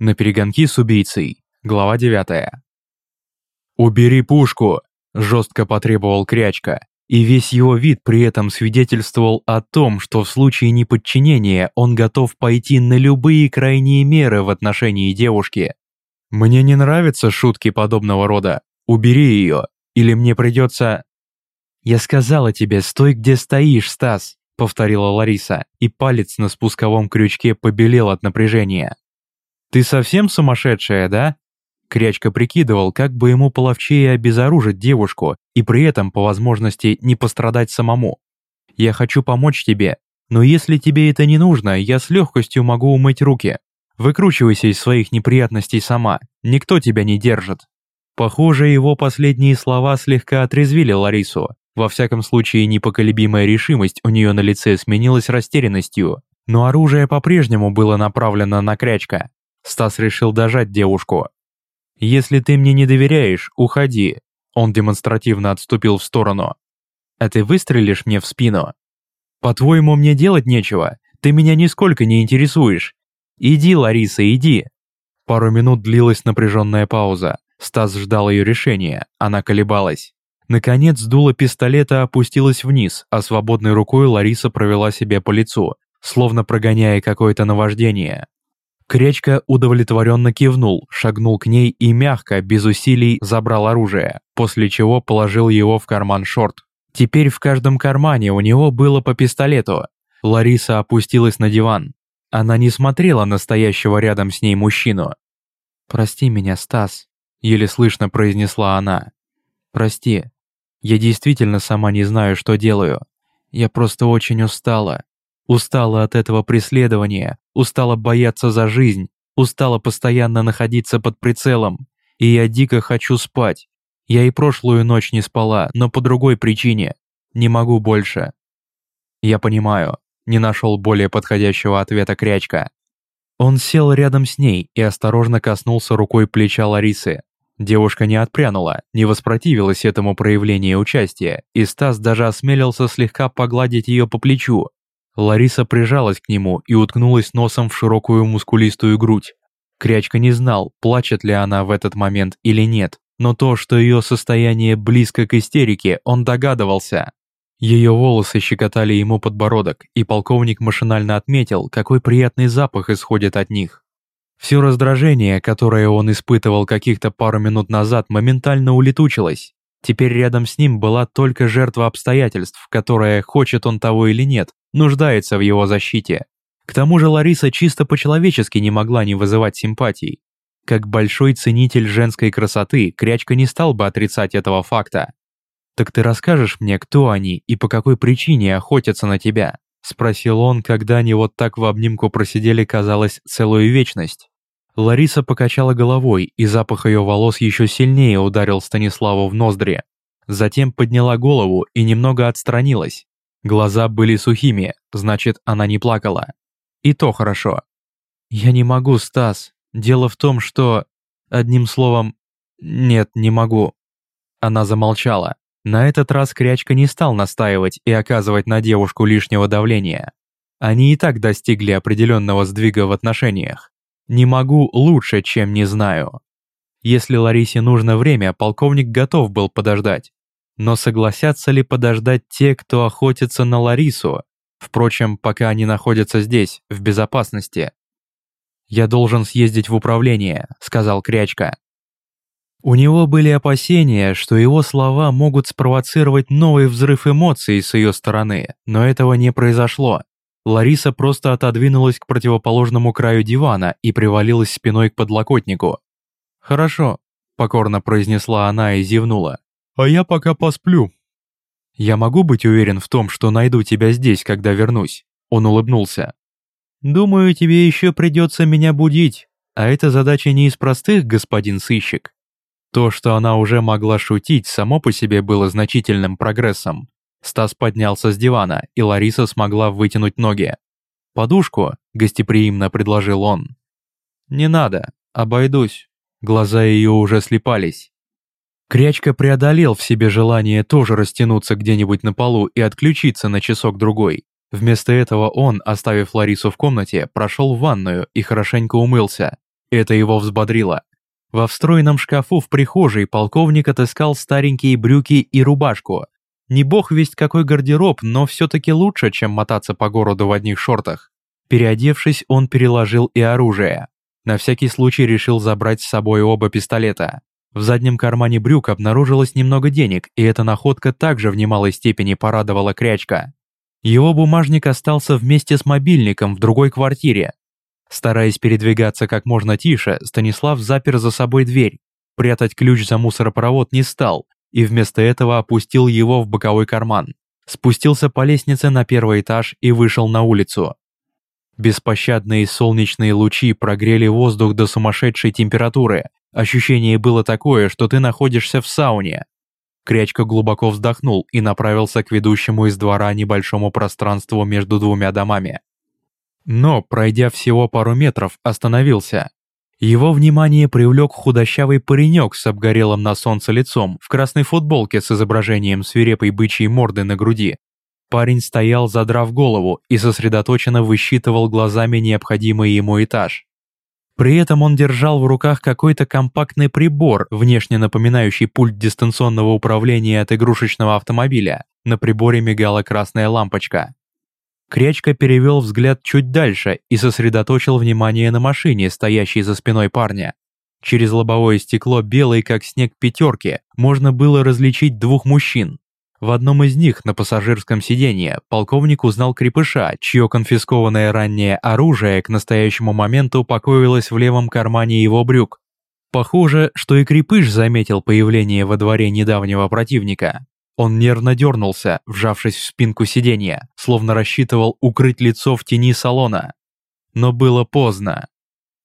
На перегонки с убийцей. Глава 9. «Убери пушку!» – жестко потребовал Крячка. И весь его вид при этом свидетельствовал о том, что в случае неподчинения он готов пойти на любые крайние меры в отношении девушки. «Мне не нравятся шутки подобного рода. Убери ее, или мне придется...» «Я сказала тебе, стой где стоишь, Стас», — повторила Лариса, и палец на спусковом крючке побелел от напряжения. «Ты совсем сумасшедшая, да?» Крячка прикидывал, как бы ему половчее обезоружить девушку и при этом, по возможности, не пострадать самому. «Я хочу помочь тебе, но если тебе это не нужно, я с легкостью могу умыть руки. Выкручивайся из своих неприятностей сама, никто тебя не держит». Похоже, его последние слова слегка отрезвили Ларису. Во всяком случае, непоколебимая решимость у нее на лице сменилась растерянностью, но оружие по-прежнему было направлено на крячка. Стас решил дожать девушку. «Если ты мне не доверяешь, уходи». Он демонстративно отступил в сторону. «А ты выстрелишь мне в спину?» «По-твоему, мне делать нечего? Ты меня нисколько не интересуешь. Иди, Лариса, иди». Пару минут длилась напряженная пауза. Стас ждал ее решения, она колебалась. Наконец, дуло пистолета опустилось вниз, а свободной рукой Лариса провела себе по лицу, словно прогоняя какое-то наваждение. Кречка удовлетворенно кивнул, шагнул к ней и мягко, без усилий, забрал оружие, после чего положил его в карман шорт. Теперь в каждом кармане у него было по пистолету. Лариса опустилась на диван. Она не смотрела на стоящего рядом с ней мужчину. «Прости меня, Стас», — еле слышно произнесла она. «Прости. Я действительно сама не знаю, что делаю. Я просто очень устала. Устала от этого преследования, устала бояться за жизнь, устала постоянно находиться под прицелом. И я дико хочу спать. Я и прошлую ночь не спала, но по другой причине. Не могу больше. Я понимаю, не нашел более подходящего ответа Крячка. Он сел рядом с ней и осторожно коснулся рукой плеча Ларисы. Девушка не отпрянула, не воспротивилась этому проявлению участия, и Стас даже осмелился слегка погладить ее по плечу, Лариса прижалась к нему и уткнулась носом в широкую мускулистую грудь. Крячка не знал, плачет ли она в этот момент или нет, но то, что ее состояние близко к истерике, он догадывался. Ее волосы щекотали ему подбородок, и полковник машинально отметил, какой приятный запах исходит от них. Все раздражение, которое он испытывал каких-то пару минут назад, моментально улетучилось. Теперь рядом с ним была только жертва обстоятельств, которая, хочет он того или нет, нуждается в его защите. К тому же Лариса чисто по-человечески не могла не вызывать симпатий. Как большой ценитель женской красоты, Крячка не стал бы отрицать этого факта. «Так ты расскажешь мне, кто они и по какой причине охотятся на тебя?» Спросил он, когда они вот так в обнимку просидели, казалось, целую вечность. Лариса покачала головой, и запах ее волос еще сильнее ударил Станиславу в ноздри. Затем подняла голову и немного отстранилась, Глаза были сухими, значит, она не плакала. И то хорошо. «Я не могу, Стас. Дело в том, что... Одним словом... Нет, не могу». Она замолчала. На этот раз Крячка не стал настаивать и оказывать на девушку лишнего давления. Они и так достигли определенного сдвига в отношениях. «Не могу лучше, чем не знаю». Если Ларисе нужно время, полковник готов был подождать. Но согласятся ли подождать те, кто охотится на Ларису? Впрочем, пока они находятся здесь, в безопасности. «Я должен съездить в управление», — сказал Крячка. У него были опасения, что его слова могут спровоцировать новый взрыв эмоций с ее стороны, но этого не произошло. Лариса просто отодвинулась к противоположному краю дивана и привалилась спиной к подлокотнику. «Хорошо», — покорно произнесла она и зевнула а я пока посплю». «Я могу быть уверен в том, что найду тебя здесь, когда вернусь?» Он улыбнулся. «Думаю, тебе еще придется меня будить, а эта задача не из простых, господин сыщик». То, что она уже могла шутить, само по себе было значительным прогрессом. Стас поднялся с дивана, и Лариса смогла вытянуть ноги. «Подушку?» – гостеприимно предложил он. «Не надо, обойдусь». Глаза ее уже слепались. Крячка преодолел в себе желание тоже растянуться где-нибудь на полу и отключиться на часок-другой. Вместо этого он, оставив Ларису в комнате, прошел в ванную и хорошенько умылся. Это его взбодрило. Во встроенном шкафу в прихожей полковник отыскал старенькие брюки и рубашку. Не бог весть какой гардероб, но все-таки лучше, чем мотаться по городу в одних шортах. Переодевшись, он переложил и оружие. На всякий случай решил забрать с собой оба пистолета. В заднем кармане брюк обнаружилось немного денег, и эта находка также в немалой степени порадовала Крячка. Его бумажник остался вместе с мобильником в другой квартире. Стараясь передвигаться как можно тише, Станислав запер за собой дверь. Прятать ключ за мусоропровод не стал, и вместо этого опустил его в боковой карман. Спустился по лестнице на первый этаж и вышел на улицу. Беспощадные солнечные лучи прогрели воздух до сумасшедшей температуры. Ощущение было такое, что ты находишься в сауне. Крячка глубоко вздохнул и направился к ведущему из двора небольшому пространству между двумя домами. Но, пройдя всего пару метров, остановился. Его внимание привлек худощавый паренек с обгорелым на солнце лицом в красной футболке с изображением свирепой бычьей морды на груди. Парень стоял, задрав голову, и сосредоточенно высчитывал глазами необходимый ему этаж. При этом он держал в руках какой-то компактный прибор, внешне напоминающий пульт дистанционного управления от игрушечного автомобиля. На приборе мигала красная лампочка. Крячка перевел взгляд чуть дальше и сосредоточил внимание на машине, стоящей за спиной парня. Через лобовое стекло белой, как снег пятерки, можно было различить двух мужчин. В одном из них, на пассажирском сиденье, полковник узнал крепыша, чье конфискованное ранее оружие к настоящему моменту покоилось в левом кармане его брюк. Похоже, что и крепыш заметил появление во дворе недавнего противника. Он нервно дернулся, вжавшись в спинку сиденья, словно рассчитывал укрыть лицо в тени салона. Но было поздно.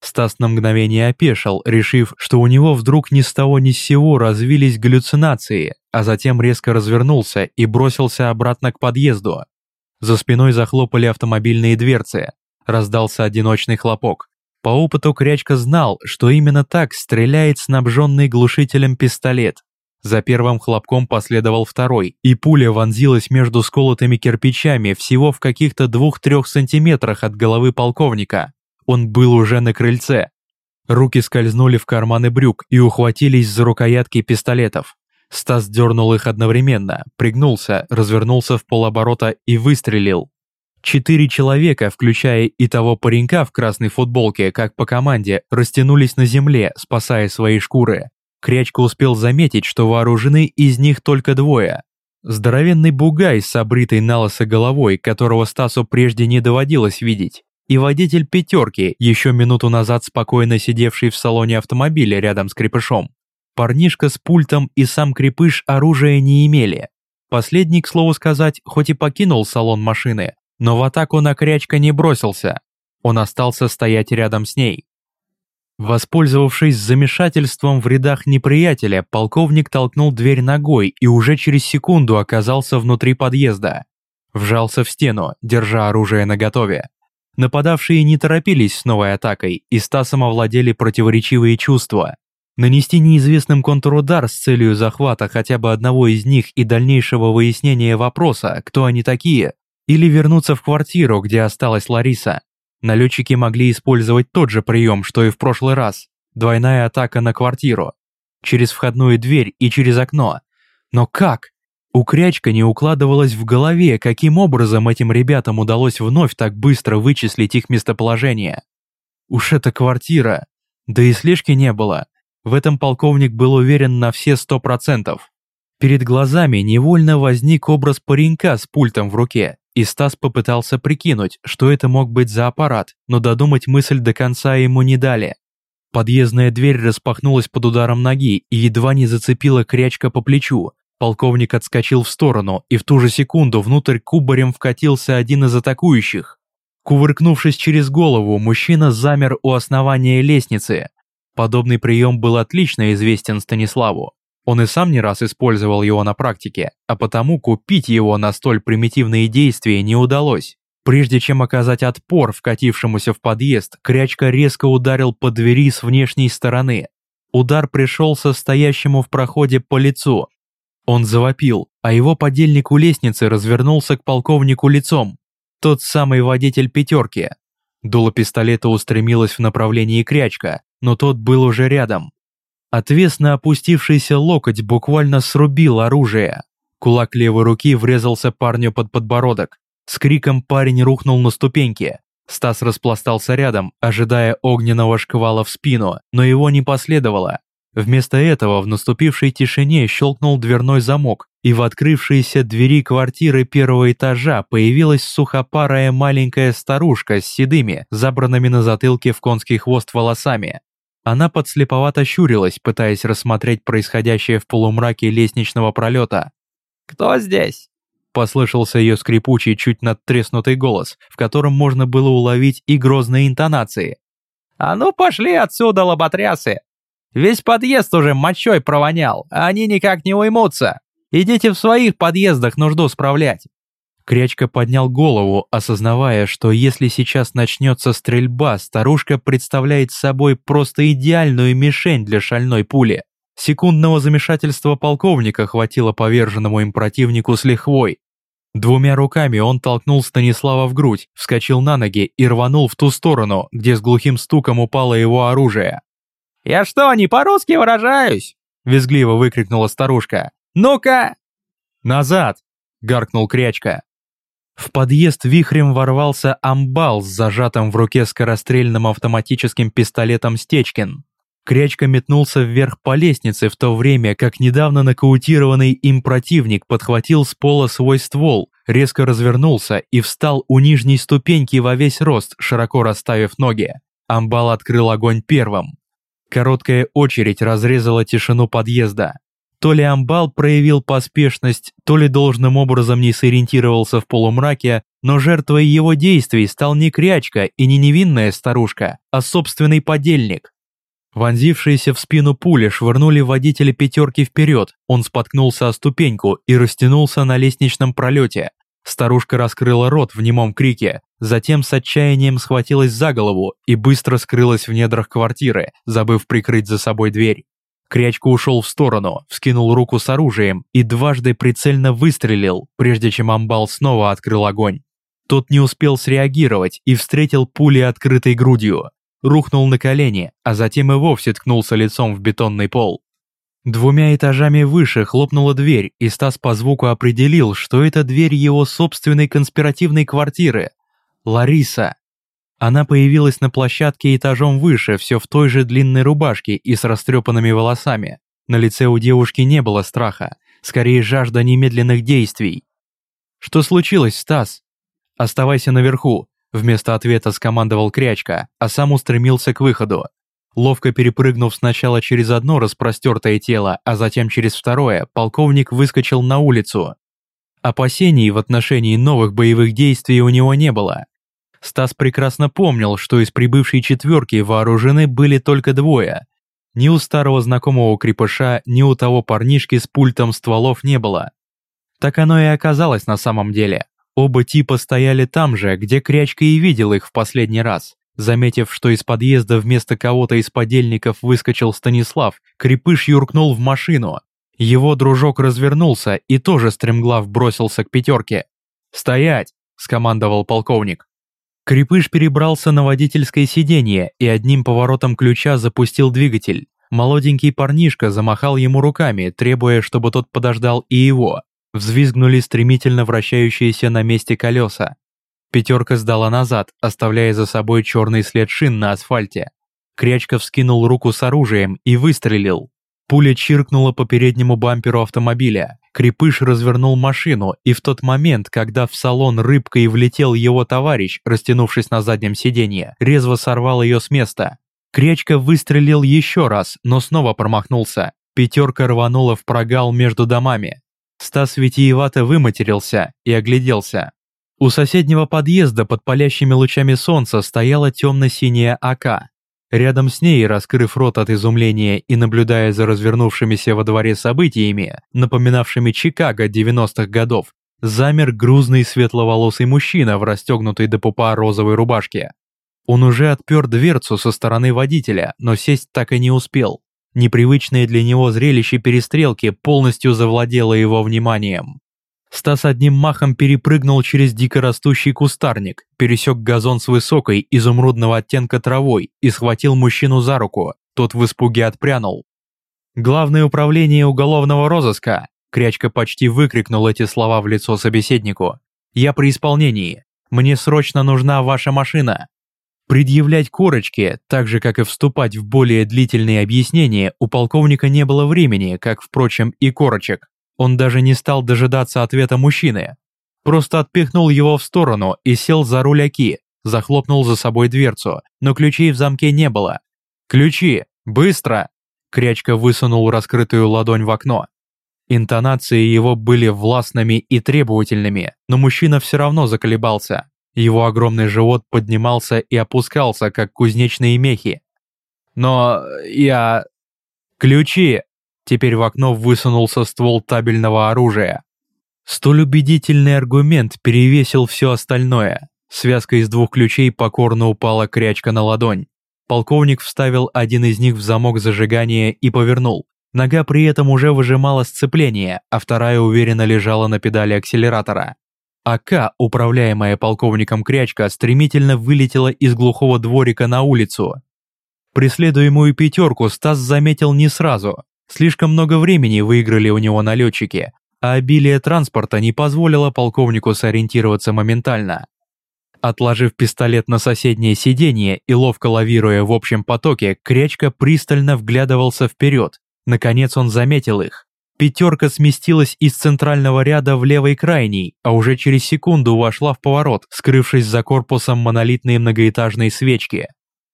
Стас на мгновение опешил, решив, что у него вдруг ни с того ни с сего развились галлюцинации, а затем резко развернулся и бросился обратно к подъезду. За спиной захлопали автомобильные дверцы, раздался одиночный хлопок. По опыту Крячка знал, что именно так стреляет снабженный глушителем пистолет. За первым хлопком последовал второй, и пуля вонзилась между сколотыми кирпичами всего в каких-то двух-трех сантиметрах от головы полковника. Он был уже на крыльце. Руки скользнули в карманы брюк и ухватились за рукоятки пистолетов. Стас дернул их одновременно, пригнулся, развернулся в полоборота и выстрелил. Четыре человека, включая и того паренька в красной футболке, как по команде, растянулись на земле, спасая свои шкуры. Крячка успел заметить, что вооружены из них только двое. Здоровенный бугай с обритой налысо головой, которого Стасу прежде не доводилось видеть и водитель «пятерки», еще минуту назад спокойно сидевший в салоне автомобиля рядом с крепышом. Парнишка с пультом и сам крепыш оружия не имели. Последний, к слову сказать, хоть и покинул салон машины, но в атаку на крячка не бросился. Он остался стоять рядом с ней. Воспользовавшись замешательством в рядах неприятеля, полковник толкнул дверь ногой и уже через секунду оказался внутри подъезда. Вжался в стену, держа оружие наготове. Нападавшие не торопились с новой атакой, и Стасом овладели противоречивые чувства. Нанести неизвестным контрудар с целью захвата хотя бы одного из них и дальнейшего выяснения вопроса, кто они такие, или вернуться в квартиру, где осталась Лариса. Налетчики могли использовать тот же прием, что и в прошлый раз. Двойная атака на квартиру. Через входную дверь и через окно. Но как? У Крячка не укладывалось в голове, каким образом этим ребятам удалось вновь так быстро вычислить их местоположение. Уж эта квартира. Да и слежки не было. В этом полковник был уверен на все сто процентов. Перед глазами невольно возник образ паренька с пультом в руке, и Стас попытался прикинуть, что это мог быть за аппарат, но додумать мысль до конца ему не дали. Подъездная дверь распахнулась под ударом ноги и едва не зацепила крячка по плечу, Полковник отскочил в сторону, и в ту же секунду внутрь кубарем вкатился один из атакующих. Кувыркнувшись через голову, мужчина замер у основания лестницы. Подобный прием был отлично известен Станиславу. Он и сам не раз использовал его на практике, а потому купить его на столь примитивные действия не удалось. Прежде чем оказать отпор вкатившемуся в подъезд, Крячка резко ударил по двери с внешней стороны. Удар пришелся стоящему в проходе по лицу, он завопил, а его подельник у лестницы развернулся к полковнику лицом. Тот самый водитель пятерки. Дуло пистолета устремилось в направлении Крячка, но тот был уже рядом. Отвесно опустившийся локоть буквально срубил оружие. Кулак левой руки врезался парню под подбородок. С криком парень рухнул на ступеньки. Стас распластался рядом, ожидая огненного шквала в спину, но его не последовало. Вместо этого в наступившей тишине щелкнул дверной замок, и в открывшиеся двери квартиры первого этажа появилась сухопарая маленькая старушка с седыми, забранными на затылке в конский хвост волосами. Она подслеповато щурилась, пытаясь рассмотреть происходящее в полумраке лестничного пролета. «Кто здесь?» Послышался ее скрипучий, чуть надтреснутый голос, в котором можно было уловить и грозные интонации. «А ну пошли отсюда, лоботрясы! Весь подъезд уже мочой провонял, а они никак не уймутся. Идите в своих подъездах нужду справлять». Крячка поднял голову, осознавая, что если сейчас начнется стрельба, старушка представляет собой просто идеальную мишень для шальной пули. Секундного замешательства полковника хватило поверженному им противнику с лихвой. Двумя руками он толкнул Станислава в грудь, вскочил на ноги и рванул в ту сторону, где с глухим стуком упало его оружие. «Я что, не по-русски выражаюсь?» – визгливо выкрикнула старушка. «Ну-ка!» «Назад!» – гаркнул Крячка. В подъезд вихрем ворвался амбал с зажатым в руке скорострельным автоматическим пистолетом Стечкин. Крячка метнулся вверх по лестнице в то время, как недавно нокаутированный им противник подхватил с пола свой ствол, резко развернулся и встал у нижней ступеньки во весь рост, широко расставив ноги. Амбал открыл огонь первым. Короткая очередь разрезала тишину подъезда. То ли Амбал проявил поспешность, то ли должным образом не сориентировался в полумраке, но жертвой его действий стал не крячка и не невинная старушка, а собственный подельник. Вонзившиеся в спину пули швырнули водителя пятерки вперед, он споткнулся о ступеньку и растянулся на лестничном пролете. Старушка раскрыла рот в немом крике, затем с отчаянием схватилась за голову и быстро скрылась в недрах квартиры, забыв прикрыть за собой дверь. Крячка ушел в сторону, вскинул руку с оружием и дважды прицельно выстрелил, прежде чем амбал снова открыл огонь. Тот не успел среагировать и встретил пули открытой грудью рухнул на колени, а затем и вовсе ткнулся лицом в бетонный пол. Двумя этажами выше хлопнула дверь, и Стас по звуку определил, что это дверь его собственной конспиративной квартиры. Лариса. Она появилась на площадке этажом выше, все в той же длинной рубашке и с растрепанными волосами. На лице у девушки не было страха, скорее жажда немедленных действий. «Что случилось, Стас? Оставайся наверху, Вместо ответа скомандовал Крячка, а сам устремился к выходу. Ловко перепрыгнув сначала через одно распростертое тело, а затем через второе, полковник выскочил на улицу. Опасений в отношении новых боевых действий у него не было. Стас прекрасно помнил, что из прибывшей четверки вооружены были только двое. Ни у старого знакомого крепыша, ни у того парнишки с пультом стволов не было. Так оно и оказалось на самом деле. Оба типа стояли там же, где Крячка и видел их в последний раз. Заметив, что из подъезда вместо кого-то из подельников выскочил Станислав, Крепыш юркнул в машину. Его дружок развернулся и тоже стремглав бросился к пятерке. «Стоять!» – скомандовал полковник. Крепыш перебрался на водительское сиденье и одним поворотом ключа запустил двигатель. Молоденький парнишка замахал ему руками, требуя, чтобы тот подождал и его. Взвизгнули стремительно вращающиеся на месте колеса. Пятерка сдала назад, оставляя за собой черный след шин на асфальте. Крячка вскинул руку с оружием и выстрелил. Пуля чиркнула по переднему бамперу автомобиля. Крепыш развернул машину, и в тот момент, когда в салон рыбкой влетел его товарищ, растянувшись на заднем сиденье, резво сорвал ее с места. Крячка выстрелил еще раз, но снова промахнулся. Пятерка рванула в прогал между домами. Стас витиевато выматерился и огляделся. У соседнего подъезда под палящими лучами солнца стояла темно-синяя АК. Рядом с ней, раскрыв рот от изумления и наблюдая за развернувшимися во дворе событиями, напоминавшими Чикаго 90-х годов, замер грузный светловолосый мужчина в расстегнутой до пупа розовой рубашке. Он уже отпер дверцу со стороны водителя, но сесть так и не успел. Непривычное для него зрелище перестрелки полностью завладело его вниманием. Стас одним махом перепрыгнул через дикорастущий кустарник, пересек газон с высокой, изумрудного оттенка травой и схватил мужчину за руку. Тот в испуге отпрянул. «Главное управление уголовного розыска!» Крячка почти выкрикнул эти слова в лицо собеседнику. «Я при исполнении. Мне срочно нужна ваша машина!» Предъявлять корочки, так же как и вступать в более длительные объяснения, у полковника не было времени, как, впрочем, и корочек. Он даже не стал дожидаться ответа мужчины. Просто отпихнул его в сторону и сел за руль Аки, захлопнул за собой дверцу, но ключей в замке не было. «Ключи! Быстро!» Крячка высунул раскрытую ладонь в окно. Интонации его были властными и требовательными, но мужчина все равно заколебался. Его огромный живот поднимался и опускался, как кузнечные мехи. «Но я...» «Ключи!» Теперь в окно высунулся ствол табельного оружия. Столь убедительный аргумент перевесил все остальное. Связка из двух ключей покорно упала крячка на ладонь. Полковник вставил один из них в замок зажигания и повернул. Нога при этом уже выжимала сцепление, а вторая уверенно лежала на педали акселератора. АК, управляемая полковником Крячка, стремительно вылетела из глухого дворика на улицу. Преследуемую пятерку Стас заметил не сразу. Слишком много времени выиграли у него налетчики, а обилие транспорта не позволило полковнику сориентироваться моментально. Отложив пистолет на соседнее сиденье и ловко лавируя в общем потоке, Крячка пристально вглядывался вперед. Наконец он заметил их. Пятерка сместилась из центрального ряда в левый крайний, а уже через секунду вошла в поворот, скрывшись за корпусом монолитной многоэтажной свечки.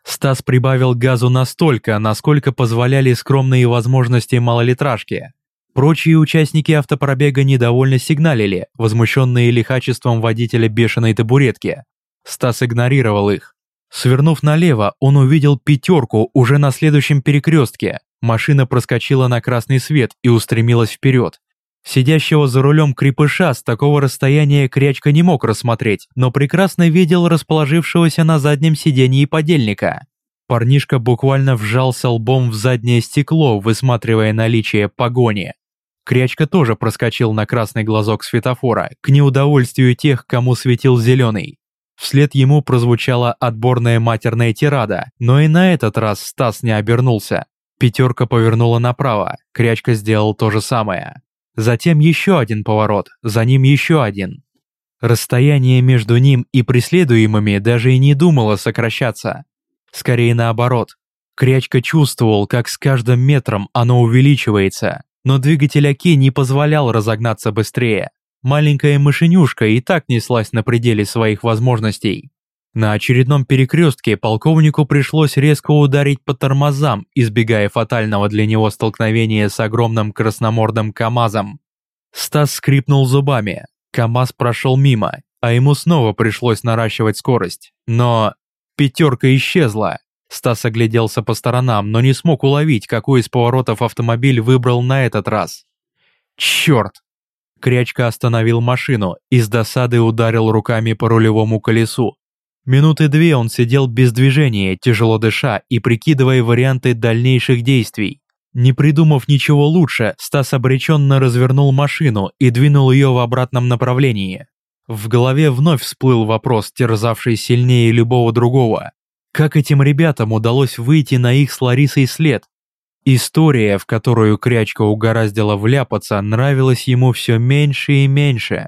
Стас прибавил газу настолько, насколько позволяли скромные возможности малолитражки. Прочие участники автопробега недовольно сигналили, возмущенные лихачеством водителя бешеной табуретки. Стас игнорировал их. Свернув налево, он увидел пятерку уже на следующем перекрестке. Машина проскочила на красный свет и устремилась вперед. Сидящего за рулем крепыша с такого расстояния Крячка не мог рассмотреть, но прекрасно видел расположившегося на заднем сиденье подельника. Парнишка буквально вжался лбом в заднее стекло, высматривая наличие погони. Крячка тоже проскочил на красный глазок светофора, к неудовольствию тех, кому светил зеленый. Вслед ему прозвучала отборная матерная тирада, но и на этот раз Стас не обернулся. Пятерка повернула направо, Крячка сделал то же самое. Затем еще один поворот, за ним еще один. Расстояние между ним и преследуемыми даже и не думало сокращаться. Скорее наоборот. Крячка чувствовал, как с каждым метром оно увеличивается, но двигатель Оки не позволял разогнаться быстрее. Маленькая машинюшка и так неслась на пределе своих возможностей. На очередном перекрестке полковнику пришлось резко ударить по тормозам, избегая фатального для него столкновения с огромным красномордым КАМАЗом. Стас скрипнул зубами. КАМАЗ прошел мимо, а ему снова пришлось наращивать скорость. Но пятерка исчезла. Стас огляделся по сторонам, но не смог уловить, какой из поворотов автомобиль выбрал на этот раз. Черт! Крячка остановил машину и с досады ударил руками по рулевому колесу. Минуты две он сидел без движения, тяжело дыша и прикидывая варианты дальнейших действий. Не придумав ничего лучше, Стас обреченно развернул машину и двинул ее в обратном направлении. В голове вновь всплыл вопрос, терзавший сильнее любого другого. Как этим ребятам удалось выйти на их с Ларисой след? История, в которую Крячка угораздила вляпаться, нравилась ему все меньше и меньше.